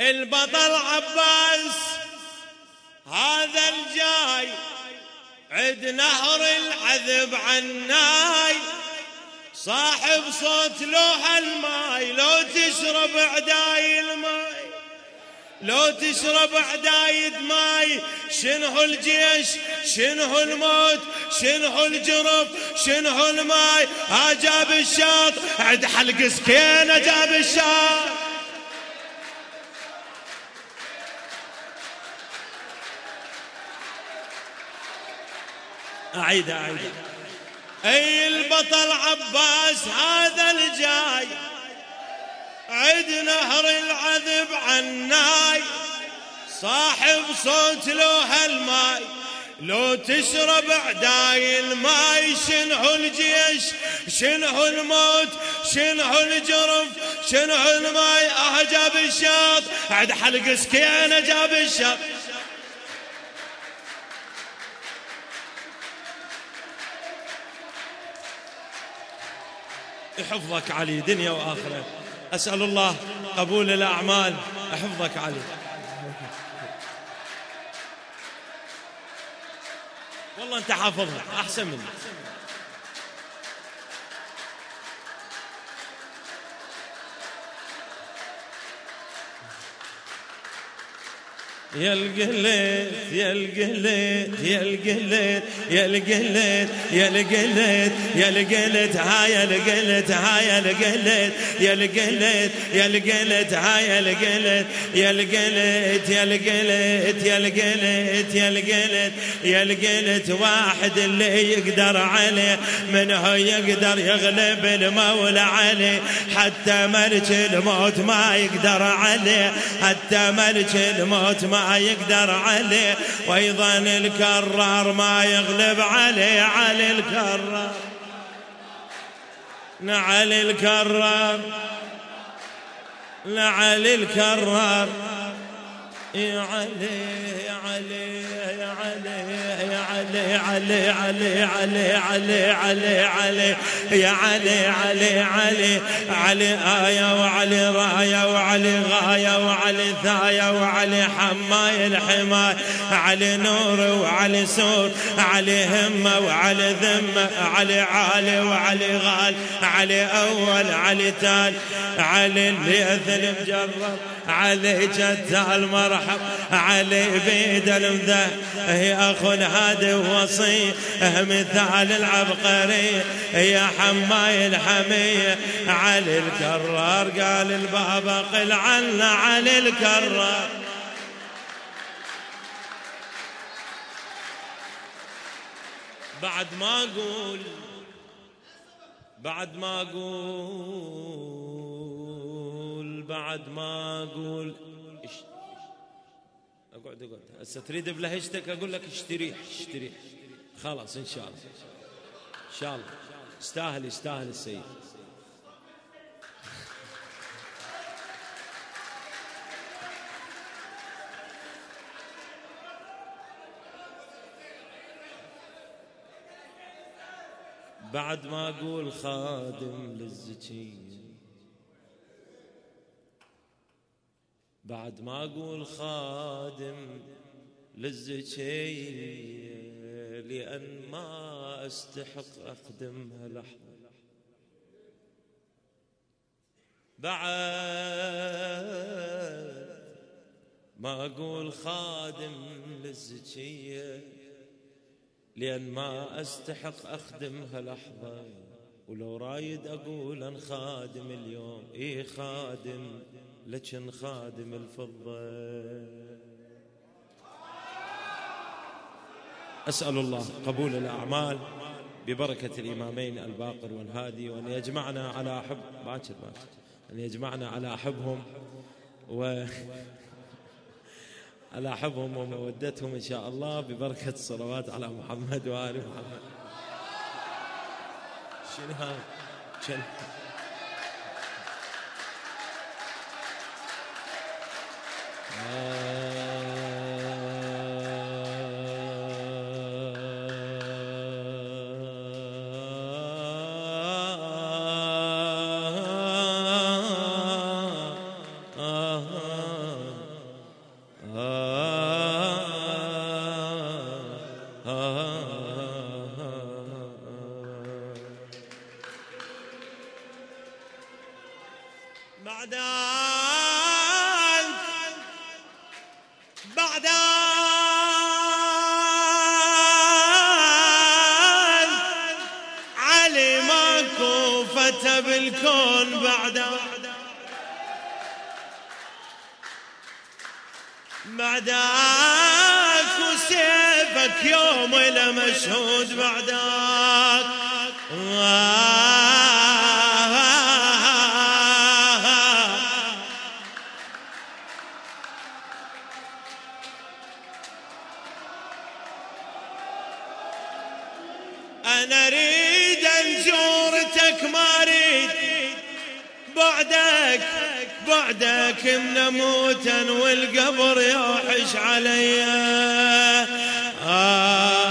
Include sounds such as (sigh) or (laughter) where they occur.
البطل عباس هذا الجاي عد نهر العذب عناي. صاحب صوت لوح الماي لو تشرب عداي الماي لو تشرب عدايد ماي شنو الجيش شنو الموت شنو الجرف شنو الماي. اجاب الشاط عد حلق سكين اجاب الشاط. أعيد أعيد. أي البطل عباس هذا الجاي. عد نهر العذب عناي. صاحب صوت لو هالماي لو تشرب عداي الماي شنو الجيش شنو الموت شنو الجرف شنو الماي. أه جاب الشاط. عد حلق سكينة جاب الشاط. يحفظك علي دنيا وآخرة. أسأل الله قبول الأعمال. أحفظك علي. والله أنت حافظها أحسن مني. يا القليت يا القليت يا القليت يا القليت يا القليت يا القليت هاي القليت هاي القليت يا القليت يا القليت هاي القليت يا القليت يا القليت يا القليت يا القليت يا القليت واحد اللي يقدر عليه من هو يقدر يغلب المولى عليه حتى ملك الموت ما يقدر عليه حتى ملك الموت ما يقدر عليه وأيضا الكرار ما يغلب عليه علي الكرار. نعلي الكرار. لعلي الكرار. يا علي يا علي يا علي. علي علي علي علي علي علي علي يا علي علي علي علي آية وعلي راية وعلي غاية وعلي ثاية وعلي حماي الحماي علي نور وعلي سور علي همة وعلي ذمة علي عالي وعلي غال علي أول علي تال علي الليث المجرب علي جد المرحب علي بيد المذه هي أخو هادي وصي مثال العبقري. يا حماي الحمية. علي الكرار قال البابا قل عنا علي الكرار. بعد ما أقول بعد ما أقول بعد ما أقول اقعد اقعد هسه تريد بلهجتك أقول لك اشتريح اشتريح خلاص إن شاء الله. إن شاء الله. يستاهل يستاهل السيد. بعد ما أقول خادم للزكية. بعد ما أقول خادم للزكية لأن ما أستحق أخدمها لحظة بعد ما أقول خادم للزكية لأن ما أستحق أخدمها لحظة ولو رايد أقول أن خادم اليوم إيه خادم؟ لكن خادم الفضة. أسأل الله قبول الأعمال ببركة الإمامين الباقر والهادي وأن يجمعنا على حب باكر باكر. أن يجمعنا على حبهم و (laughs) على حبهم ومودتهم إن شاء الله ببركة الصلوات على محمد وآل محمد. شنو؟ Amen. وصوفته بالكون بعدك بعدك وسيفك يوم إلى مشهود بعدك. أنا أريد بعدك بعدك من موتا والقبر يوحش عليا آه.